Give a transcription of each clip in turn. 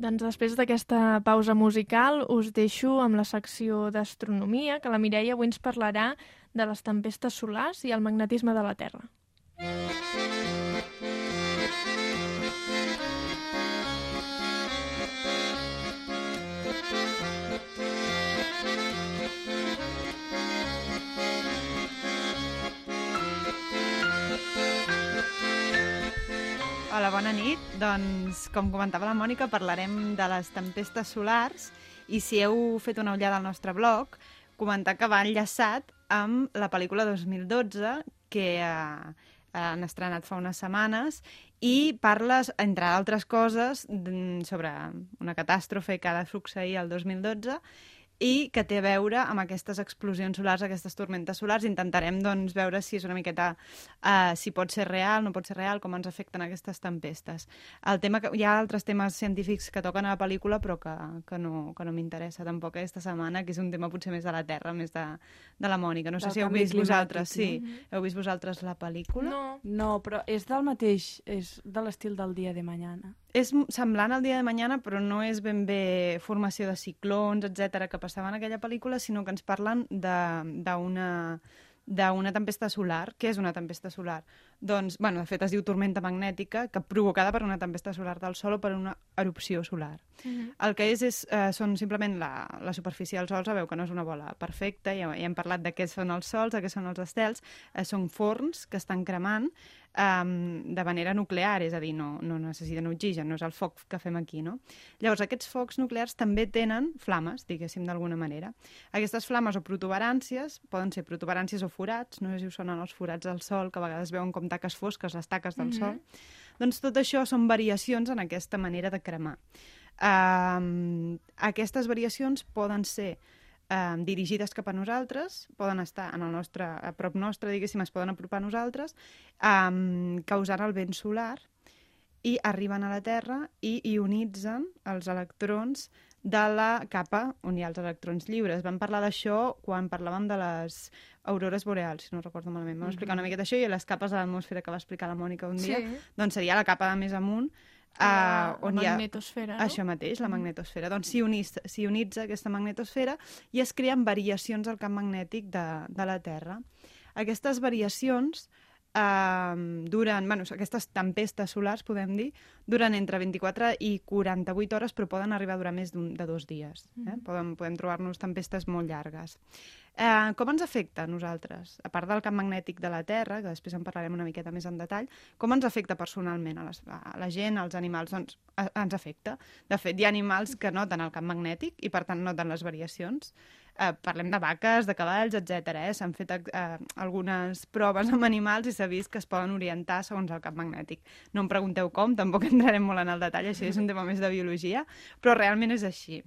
Doncs després d'aquesta pausa musical us deixo amb la secció d'astronomia, que la Mireia avui ens parlarà de les tempestes solars i el magnetisme de la Terra. Hola, bona nit. Doncs, com comentava la Mònica, parlarem de les tempestes solars i si heu fet una ullada al nostre blog, comentar que va enllaçat amb la pel·lícula 2012 que eh, han estrenat fa unes setmanes i parles, entre altres coses, sobre una catàstrofe que ha de succeir el 2012 i que té a veure amb aquestes explosions solars, aquestes tormentes solars. Intentarem doncs, veure si és una miqueta uh, si pot ser real, no pot ser real, com ens afecten aquestes tempestes. El tema que, hi ha altres temes científics que toquen a la pel·lícula però que, que no, que no m'interessa tampoc aquesta setmana, que és un tema potser més de la Terra, més de, de la Mònica. No sé si heu vist vosaltres, sí, no? heu vist vosaltres la pel·lícula? No. No, però és del mateix, és de l'estil del dia de mañana és semblant al dia de mañana, però no és ben bé formació de ciclons, etc que passaven en aquella pel·lícula, sinó que ens parlen d'una d'una tempesta solar. Què és una tempesta solar? Doncs, bueno, de fet es diu tormenta magnètica, que provocada per una tempesta solar del Sol o per una erupció solar. Uh mhm. -huh. El que és, és eh, són simplement la, la superfície del Sol, sabeu que no és una bola perfecta, ja, ja hem parlat de què són els sols, de què són els estels, eh, són forns que estan cremant um, de manera nuclear, és a dir, no, no necessiten oxigen, no és el foc que fem aquí, no? Llavors, aquests focs nuclears també tenen flames, diguéssim, d'alguna manera. Aquestes flames o protuberàncies poden ser protuberàncies o forats, no sé si us sonen els forats del sol, que a vegades veuen com taques fosques, les taques del mm -hmm. sol. Doncs tot això són variacions en aquesta manera de cremar. Um, aquestes variacions poden ser eh, dirigides cap a nosaltres, poden estar en el nostre, a prop nostre, diguéssim, es poden apropar a nosaltres, eh, causant el vent solar i arriben a la Terra i ionitzen els electrons de la capa on hi ha els electrons lliures. Vam parlar d'això quan parlàvem de les aurores boreals, si no recordo malament. Vam explicar una miqueta això i les capes de l'atmosfera que va explicar la Mònica un dia, sí. doncs seria la capa de més amunt, Uh, on la magnetosfera, no? Això mateix, la mm. magnetosfera. Mm. Doncs s'ionitza aquesta magnetosfera i es creen variacions al camp magnètic de, de la Terra. Aquestes variacions eh, duren, bueno, aquestes tempestes solars, podem dir, duren entre 24 i 48 hores, però poden arribar a durar més de dos dies. Eh? Mm. Podem, podem trobar-nos tempestes molt llargues. Eh, com ens afecta a nosaltres? A part del camp magnètic de la Terra, que després en parlarem una miqueta més en detall, com ens afecta personalment a, les, a la gent, als animals? Doncs a, ens afecta. De fet, hi ha animals que noten el camp magnètic i, per tant, noten les variacions eh, parlem de vaques, de cavalls, etc. Eh? S'han fet eh, algunes proves amb animals i s'ha vist que es poden orientar segons el camp magnètic. No em pregunteu com, tampoc entrarem molt en el detall, això és un tema més de biologia, però realment és així.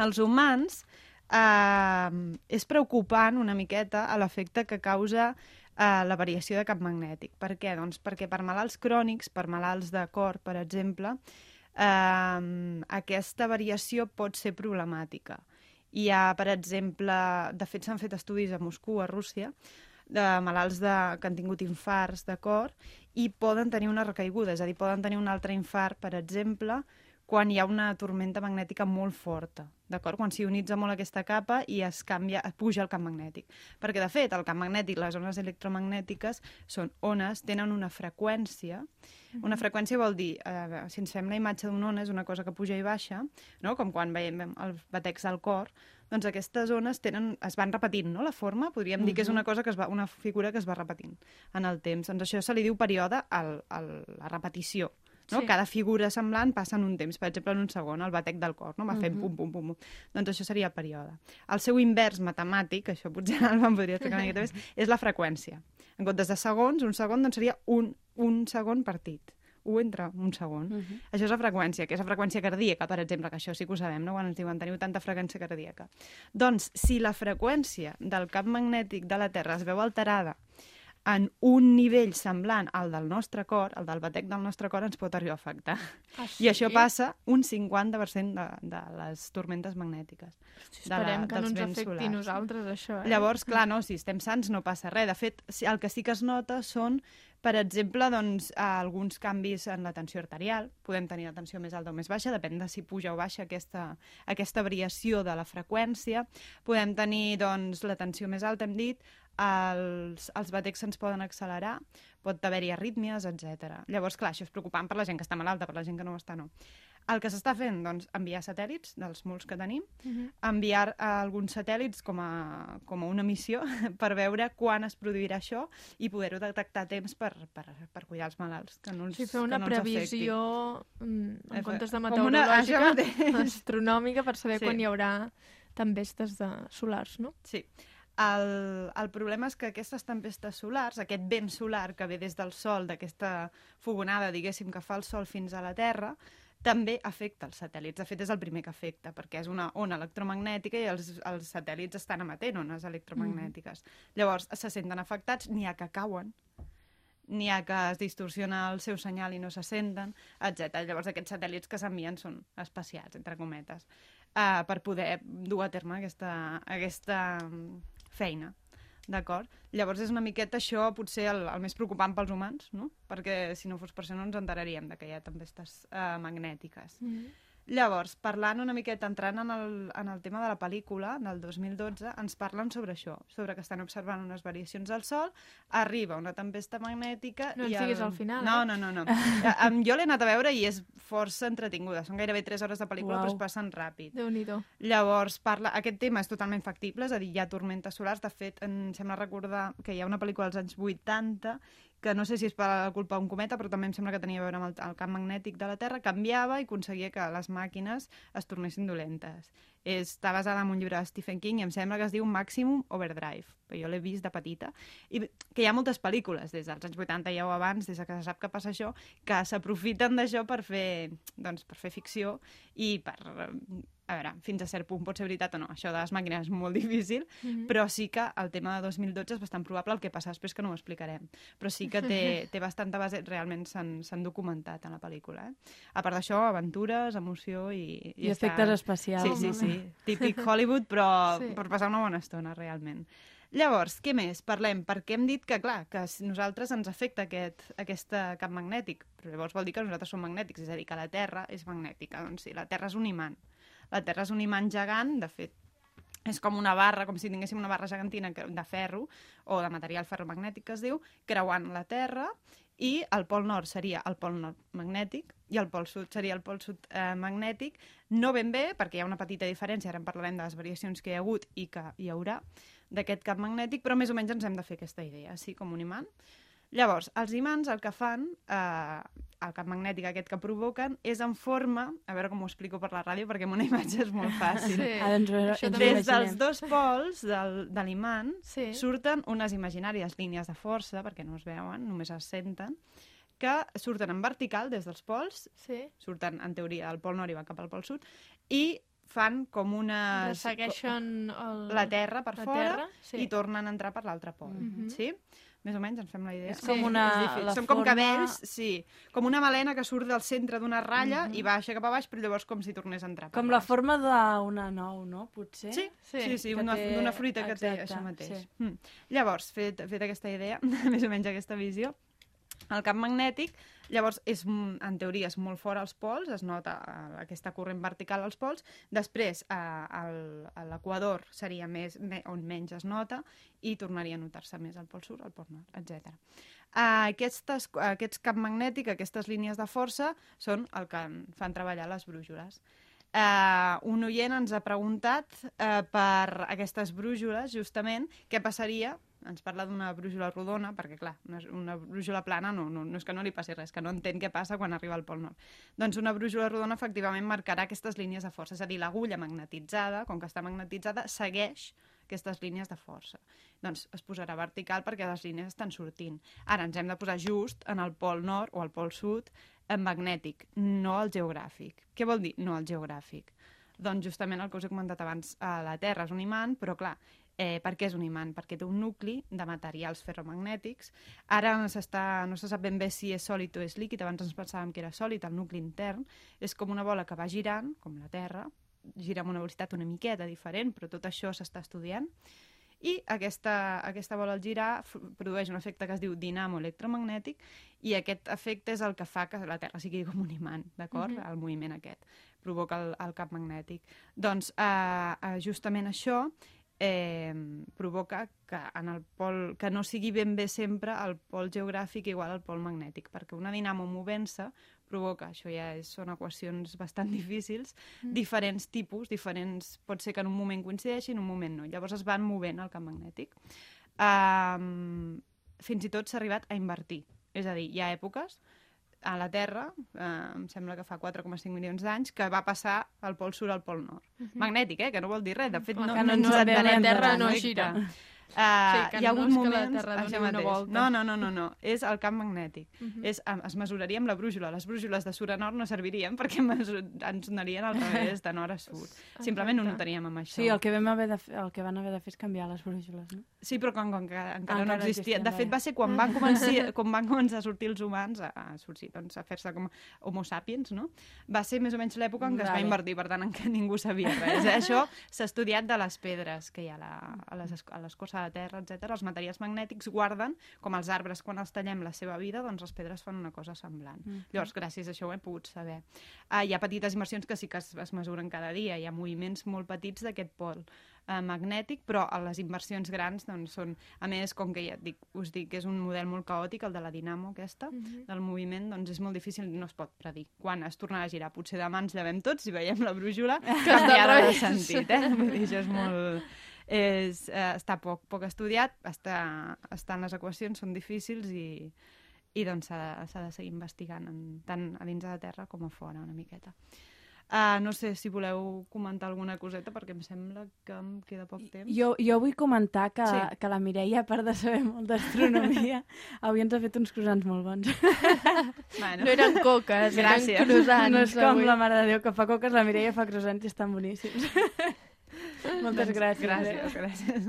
Els humans eh, és preocupant una miqueta a l'efecte que causa eh, la variació de camp magnètic. Per què? Doncs perquè per malalts crònics, per malalts de cor, per exemple, eh, aquesta variació pot ser problemàtica. Hi ha, per exemple, de fet s'han fet estudis a Moscou, a Rússia, de malalts de, que han tingut infarts de cor i poden tenir una recaiguda, és a dir, poden tenir un altre infart, per exemple, quan hi ha una tormenta magnètica molt forta, d'acord? Quan s'ionitza molt aquesta capa i es canvia, es puja el camp magnètic. Perquè, de fet, el camp magnètic, les ones electromagnètiques, són ones, tenen una freqüència. Una freqüència vol dir, eh, si ens fem la imatge d'una ona, és una cosa que puja i baixa, no? com quan veiem els batecs del cor, doncs aquestes ones tenen, es van repetint, no?, la forma, podríem uh -huh. dir que és una cosa que es va, una figura que es va repetint en el temps. Doncs això se li diu període a la repetició. No? Sí. Cada figura semblant passa en un temps, per exemple, en un segon, el batec del cor, no? va fent uh -huh. pum, pum, pum, pum. Doncs això seria el període. El seu invers matemàtic, això potser el vam podria explicar una miqueta més, és la freqüència. En comptes de segons, un segon doncs seria un, un segon partit un entre un segon. Uh -huh. Això és la freqüència, que és la freqüència cardíaca, per exemple, que això sí que ho sabem, no? quan ens diuen teniu tanta freqüència cardíaca. Doncs, si la freqüència del camp magnètic de la Terra es veu alterada en un nivell semblant al del nostre cor, el del batec del nostre cor, ens pot arribar a afectar. Ah, I això passa un 50% de, de les tormentes magnètiques. Hosti, de la- Esperem que no ens afecti a solars. nosaltres, això. Eh? Llavors, clar, no, si estem sants no passa res. De fet, el que sí que es nota són, per exemple, doncs, alguns canvis en la tensió arterial. Podem tenir la tensió més alta o més baixa, depèn de si puja o baixa aquesta, aquesta variació de la freqüència. Podem tenir doncs, la tensió més alta, hem dit, els, els batecs se'ns poden accelerar, pot haver-hi arrítmies, etc. Llavors, clar, això és preocupant per la gent que està malalta, per la gent que no ho està, no. El que s'està fent, doncs, enviar satèl·lits dels molts que tenim, Mhm. enviar a alguns satèl·lits com a, com a una missió per veure quan es produirà això i poder-ho detectar a temps per, per, per cuidar els malalts, que no els, Sí, fer una no previsió mm, en Eh, comptes de una- meteorològica, mateix. astronòmica, per saber Sí. quan hi haurà tempestes de solars, no? Sí. El, el problema és que aquestes tempestes solars, aquest vent solar que ve des del Sol, d'aquesta fogonada, diguéssim, que fa el Sol fins a la Terra, també afecta els satèl·lits. De fet, és el primer que afecta, perquè és una ona electromagnètica i els, els satèl·lits estan emetent ones electromagnètiques. Llavors, se senten afectats, n'hi ha que cauen, n'hi ha que es distorsiona el seu senyal i no se senten, etc. Llavors, aquests satèl·lits que s'envien són espacials, entre cometes, uh, per poder dur a terme aquesta, aquesta mm, feina. D'acord? Llavors és una miqueta això potser el, el més preocupant pels humans, no? Perquè si no fos per això no ens enteraríem de que hi ha tempestes uh, magnètiques. Mm. Llavors, parlant una miqueta, entrant en el, en el tema de la pel·lícula, del 2012, ens parlen sobre això, sobre que estan observant unes variacions del Sol, arriba una tempesta magnètica... No i ens diguis al final, No, eh? no, no. no. Eh, em, jo l'he anat a veure i és força entretinguda. Són gairebé 3 hores de pel·lícula, Uau. però es passen ràpid. Déu-n'hi-do. Llavors, parla, aquest tema és totalment factible, és a dir, hi ha tormentes solars. De fet, em sembla recordar que hi ha una pel·lícula dels anys 80 que no sé si és per culpa d'un cometa, però també em sembla que tenia a veure amb el, el camp magnètic de la Terra, canviava i aconseguia que les màquines es tornessin dolentes. Està basada en un llibre de Stephen King i em sembla que es diu Maximum Overdrive, però jo l'he vist de petita, i que hi ha moltes pel·lícules des dels anys 80 ja o abans, des que se sap que passa això, que s'aprofiten d'això per fer, doncs, per fer ficció i per... A veure, fins a cert punt pot ser veritat o no, això de les màquines és molt difícil, Mhm. però sí que el tema de 2012 és bastant probable, el que passa després que no ho explicarem. Però sí que té, té bastanta base, realment s'han documentat en la pel·lícula. Eh? A part d'això, aventures, emoció i... I està- efectes especials. Sí, sí, sí. Típic Hollywood, però Sí. sí. per passar una bona estona, realment. Llavors, què més? Parlem, perquè hem dit que, clar, que nosaltres ens afecta aquest, aquest camp magnètic, però llavors vol dir que nosaltres som magnètics, és a dir, que la Terra és magnètica. Doncs sí, la Terra és un imant. La Terra és un imant gegant, de fet, és com una barra, com si tinguéssim una barra gegantina de ferro, o de material ferromagnètic que es diu, creuant la Terra, i el pol nord seria el pol nord magnètic i el pol sud seria el pol sud eh, magnètic, no ben bé, perquè hi ha una petita diferència, ara en parlarem de les variacions que hi ha hagut i que hi haurà d'aquest camp magnètic, però més o menys ens hem de fer aquesta idea, així com un imant. Llavors, els imants el que fan, eh, el camp magnètic aquest que provoquen, és en forma, a veure com ho explico per la ràdio, perquè amb una imatge és molt fàcil. Sí. Ah, doncs, Això Des dels dos pols del, de l'imant Sí. surten unes imaginàries línies de força, perquè no es veuen, només es senten, que surten en vertical des dels pols, Sí. surten en teoria del pol nord i van cap al pol sud, i fan com una... Ressegueixen el... la terra per la fora terra, sí. i tornen a entrar per l'altre pol. Mhm. Sí? Més o menys ens fem la idea. És com Sí, una... És la Són com forma- cabells, sí. Com una melena que surt del centre d'una ratlla Mhm. i baixa cap a baix, però llavors com si tornés a entrar. Com la baix. forma d'una nou, no? Potser? Sí, Sí, sí, sí, que una- té- d'una fruita que té exacte, això mateix. sí. Mm. Llavors, fet, fet aquesta idea, més o menys aquesta visió, el camp magnètic, llavors, és, en teoria, és molt fort als pols, es nota eh, aquesta corrent vertical als pols, després eh, al- a l'equador seria més, me, on menys es nota i tornaria a notar-se més al pol sud, al pol nord, etc. Uh, aquestes, aquests camp magnètic, aquestes línies de força, són el que fan treballar les brújoles. Uh, un oient ens ha preguntat uh, per aquestes brújoles, justament, què passaria, ens parla d'una brújola rodona, perquè clar, una, una brújola plana no, no, no és que no li passi res, que no entén què passa quan arriba al pol nord. Doncs una brújola rodona efectivament marcarà aquestes línies de força, és a dir, l'agulla magnetitzada, com que està magnetitzada, segueix aquestes línies de força. Doncs es posarà vertical perquè les línies estan sortint. Ara ens hem de posar just en el pol nord o el pol sud en magnètic, no el geogràfic. Què vol dir no el geogràfic? Doncs justament el que us he comentat abans, eh, la Terra és un imant, però clar, Eh, per què és un imant? Perquè té un nucli de materials ferromagnètics. Ara no, no se sap ben bé si és sòlid o és líquid, abans ens pensàvem que era sòlid, el nucli intern és com una bola que va girant, com la Terra, gira amb una velocitat una miqueta diferent, però tot això s'està estudiant. I aquesta, aquesta bola al girar produeix un efecte que es diu dinamo electromagnètic i aquest efecte és el que fa que la Terra sigui com un imant, d'acord? Mhm. El moviment aquest provoca el, el camp magnètic. Doncs eh, eh, justament això eh, provoca que, en el pol, que no sigui ben bé sempre el pol geogràfic igual al pol magnètic, perquè una dinamo movent-se provoca, això ja és, són equacions bastant difícils, Mm. diferents tipus, diferents, pot ser que en un moment coincideixi, en un moment no. Llavors es van movent el camp magnètic. Um, fins i tot s'ha arribat a invertir. És a dir, hi ha èpoques a la Terra, eh, em sembla que fa 4,5 milions d'anys, que va passar el pol sud al pol nord. Magnètic, eh? Que no vol dir res. De fet, Clar, no, que no ens ens entenem la Terra de no res. gira. Uh, Sí, que hi ha no hagut és que la moments... Terra doni una volta. No, no, no, no, no. És el camp magnètic. Mhm. és, em- es mesuraria amb la brújula. Les brújules de sud a nord no servirien perquè ens donarien al revés, de nord a sud. Simplement ho Exacte. notaríem amb això. Sí, el que, vam haver de fer, el que van haver de fer és canviar les brúixoles, no? Sí, però com, com que encara, Encara no no existia. De fet, va ser quan van començar, quan van començar a sortir els humans, a, a sortir, doncs, a fer-se com homo sapiens, no? Va ser més o menys l'època en què es va invertir, per tant, en què ningú sabia res. Eh? Això s'ha estudiat de les pedres que hi ha a la- a les a l'escorça la Terra, etc. Els materials magnètics guarden, com els arbres quan els tallem la seva vida, doncs les pedres fan una cosa semblant. Mm. Llavors, gràcies a això ho hem pogut saber. Uh, hi ha petites inversions que sí que es, es mesuren cada dia, hi ha moviments molt petits d'aquest pol uh, magnètic, però a les inversions grans doncs, són, a més, com que ja et dic, us dic que és un model molt caòtic, el de la dinamo aquesta, Mhm. del moviment, doncs és molt difícil, no es pot predir. Quan es tornarà a girar, potser demà ens llevem tots i veiem la brújula canviada de sentit, eh? Vull dir, això és molt... És, eh, està poc, poc estudiat, està, estan les equacions, són difícils i, i doncs s'ha de, s'ha de seguir investigant en, tant a dins de la Terra com a fora una miqueta. Uh, no sé si voleu comentar alguna coseta perquè em sembla que em queda poc temps. Jo, jo vull comentar que, Sí. que la Mireia, a part de saber molt d'astronomia, avui ens ha fet uns croissants molt bons. Bueno, No eren coques, Gràcies. eren croissants. no és com avui. la Mare de Déu que fa coques, la Mireia fa croissants i estan boníssims. Moltes doncs, gràcies. Gràcies, gràcies.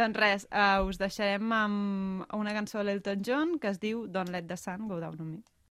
doncs res, uh, us deixarem amb una cançó de l'Elton John que es diu Don't Let the Sun Go Down on Me.